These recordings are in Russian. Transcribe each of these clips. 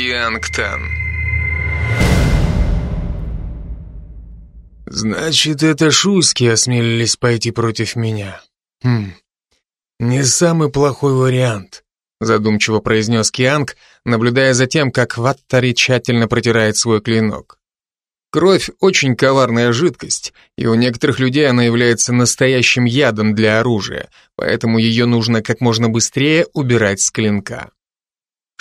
Киангтан. Значит, это шуйские осмелились пойти против меня. Хм, не самый плохой вариант, задумчиво произнес Кианг, наблюдая за тем, как Ваттари тщательно протирает свой клинок. Кровь очень коварная жидкость, и у некоторых людей она является настоящим ядом для оружия, поэтому ее нужно как можно быстрее убирать с клинка.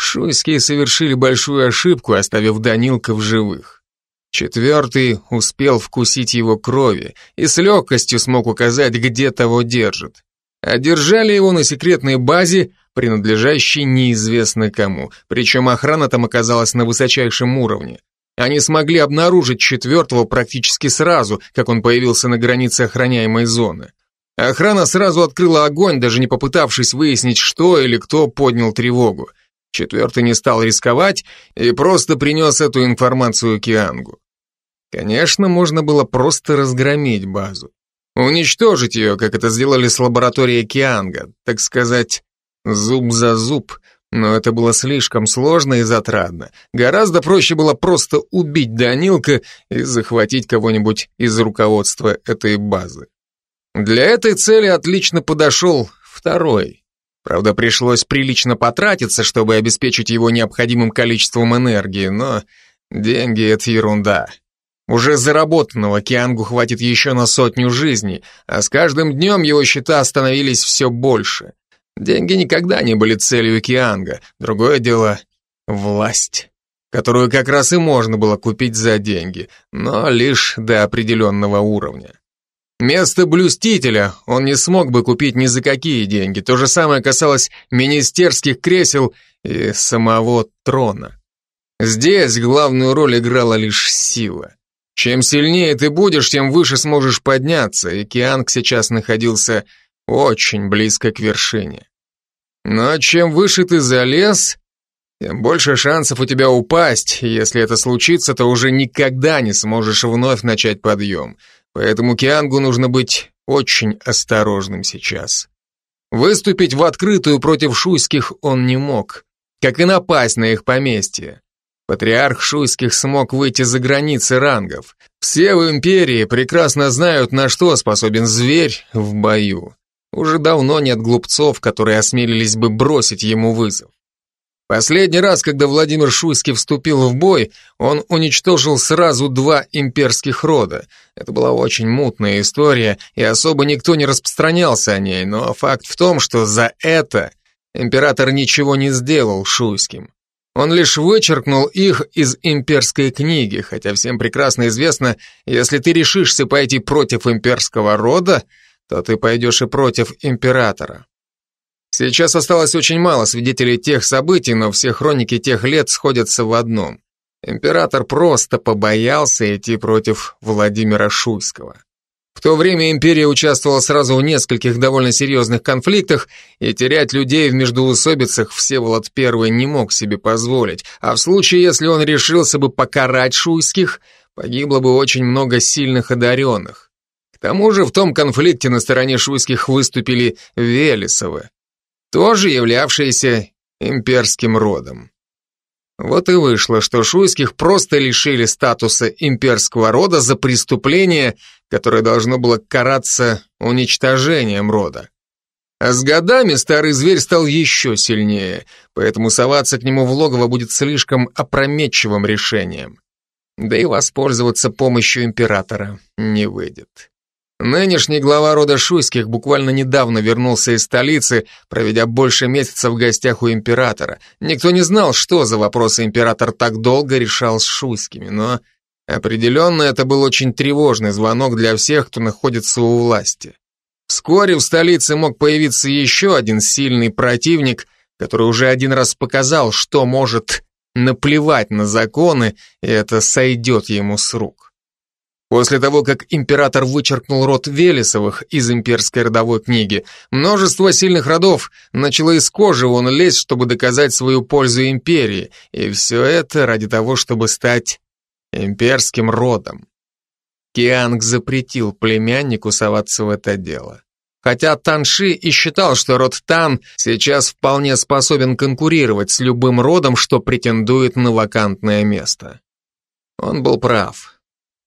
Шуйские совершили большую ошибку, оставив Данилка в живых. Четвертый успел вкусить его крови и с легкостью смог указать, где того держит. А держали его на секретной базе, принадлежащей неизвестно кому, причем охрана там оказалась на высочайшем уровне. Они смогли обнаружить четвертого практически сразу, как он появился на границе охраняемой зоны. Охрана сразу открыла огонь, даже не попытавшись выяснить, что или кто поднял тревогу. Четвертый не стал рисковать и просто принес эту информацию Киангу. Конечно, можно было просто разгромить базу. Уничтожить ее, как это сделали с лабораторией Кианга, так сказать, зуб за зуб, но это было слишком сложно и затратно. Гораздо проще было просто убить Данилка и захватить кого-нибудь из руководства этой базы. Для этой цели отлично подошел второй. Правда, пришлось прилично потратиться, чтобы обеспечить его необходимым количеством энергии, но деньги — это ерунда. Уже заработанного Киангу хватит еще на сотню жизней, а с каждым днем его счета становились все больше. Деньги никогда не были целью Кианга. Другое дело — власть, которую как раз и можно было купить за деньги, но лишь до определенного уровня. Место блюстителя он не смог бы купить ни за какие деньги. То же самое касалось министерских кресел и самого трона. Здесь главную роль играла лишь сила. Чем сильнее ты будешь, тем выше сможешь подняться, и Кианг сейчас находился очень близко к вершине. Но чем выше ты залез, тем больше шансов у тебя упасть, если это случится, то уже никогда не сможешь вновь начать подъем. Поэтому Киангу нужно быть очень осторожным сейчас. Выступить в открытую против шуйских он не мог, как и напасть на их поместье. Патриарх шуйских смог выйти за границы рангов. Все в империи прекрасно знают, на что способен зверь в бою. Уже давно нет глупцов, которые осмелились бы бросить ему вызов. Последний раз, когда Владимир Шуйский вступил в бой, он уничтожил сразу два имперских рода. Это была очень мутная история, и особо никто не распространялся о ней, но факт в том, что за это император ничего не сделал Шуйским. Он лишь вычеркнул их из имперской книги, хотя всем прекрасно известно, если ты решишься пойти против имперского рода, то ты пойдешь и против императора. Сейчас осталось очень мало свидетелей тех событий, но все хроники тех лет сходятся в одном. Император просто побоялся идти против Владимира Шуйского. В то время империя участвовала сразу в нескольких довольно серьезных конфликтах, и терять людей в междоусобицах Всеволод I не мог себе позволить, а в случае, если он решился бы покарать Шуйских, погибло бы очень много сильных одаренных. К тому же в том конфликте на стороне шуйских выступили Велесовы, тоже являвшиеся имперским родом. Вот и вышло, что шуйских просто лишили статуса имперского рода за преступление, которое должно было караться уничтожением рода. А с годами старый зверь стал еще сильнее, поэтому соваться к нему в логово будет слишком опрометчивым решением. Да и воспользоваться помощью императора не выйдет. Нынешний глава рода Шуйских буквально недавно вернулся из столицы, проведя больше месяца в гостях у императора. Никто не знал, что за вопросы император так долго решал с Шуйскими, но определенно это был очень тревожный звонок для всех, кто находится у власти. Вскоре в столице мог появиться еще один сильный противник, который уже один раз показал, что может наплевать на законы, и это сойдет ему с рук. После того, как император вычеркнул род Велесовых из имперской родовой книги, множество сильных родов начало из кожи вон лезть, чтобы доказать свою пользу империи, и все это ради того, чтобы стать имперским родом. Кианг запретил племяннику соваться в это дело. хотя Танши и считал, что род Тан сейчас вполне способен конкурировать с любым родом, что претендует на вакантное место. Он был прав,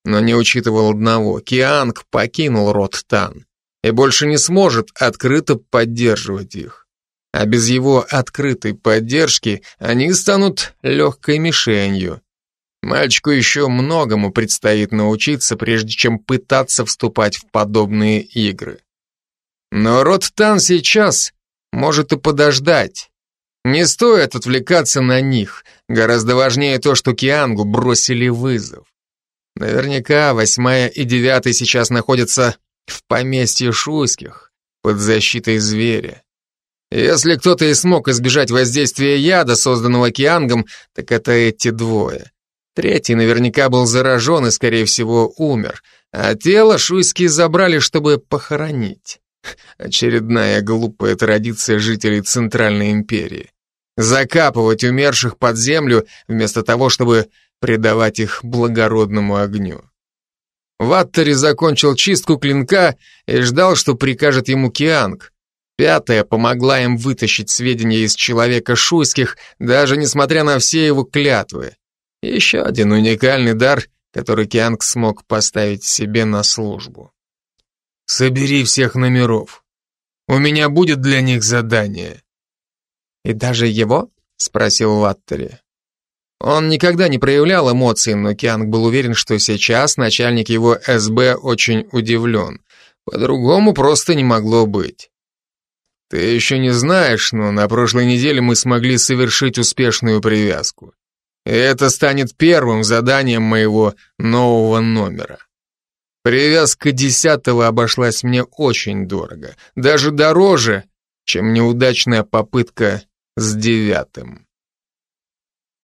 но не учитывал одного. Кианг покинул род Тан и больше не сможет открыто поддерживать их. А без его открытой поддержки они станут легкой мишенью. Мальчику еще многому предстоит научиться, прежде чем пытаться вступать в подобные игры. Но род Тан сейчас может и подождать. Не стоит отвлекаться на них. Гораздо важнее то, что Киангу бросили вызов. Наверняка восьмая и девятая сейчас находятся в поместье Шуйских, под защитой зверя. Если кто-то и смог избежать воздействия яда, созданного Киангом, так это эти двое. Третий наверняка был заражен и, скорее всего, умер, а тело Шуйские забрали, чтобы похоронить. Очередная глупая традиция жителей Центральной империи. Закапывать умерших под землю, вместо того, чтобы предавать их благородному огню. Ваттери закончил чистку клинка и ждал, что прикажет ему Кианг. Пятая помогла им вытащить сведения из человека шуйских, даже несмотря на все его клятвы. Еще один уникальный дар, который Кианг смог поставить себе на службу. «Собери всех номеров. У меня будет для них задание». «И даже его?» — спросил Ваттери. Он никогда не проявлял эмоций, но Кианг был уверен, что сейчас начальник его СБ очень удивлен. По-другому просто не могло быть. Ты еще не знаешь, но на прошлой неделе мы смогли совершить успешную привязку. И это станет первым заданием моего нового номера. Привязка десятого обошлась мне очень дорого, даже дороже, чем неудачная попытка с девятым.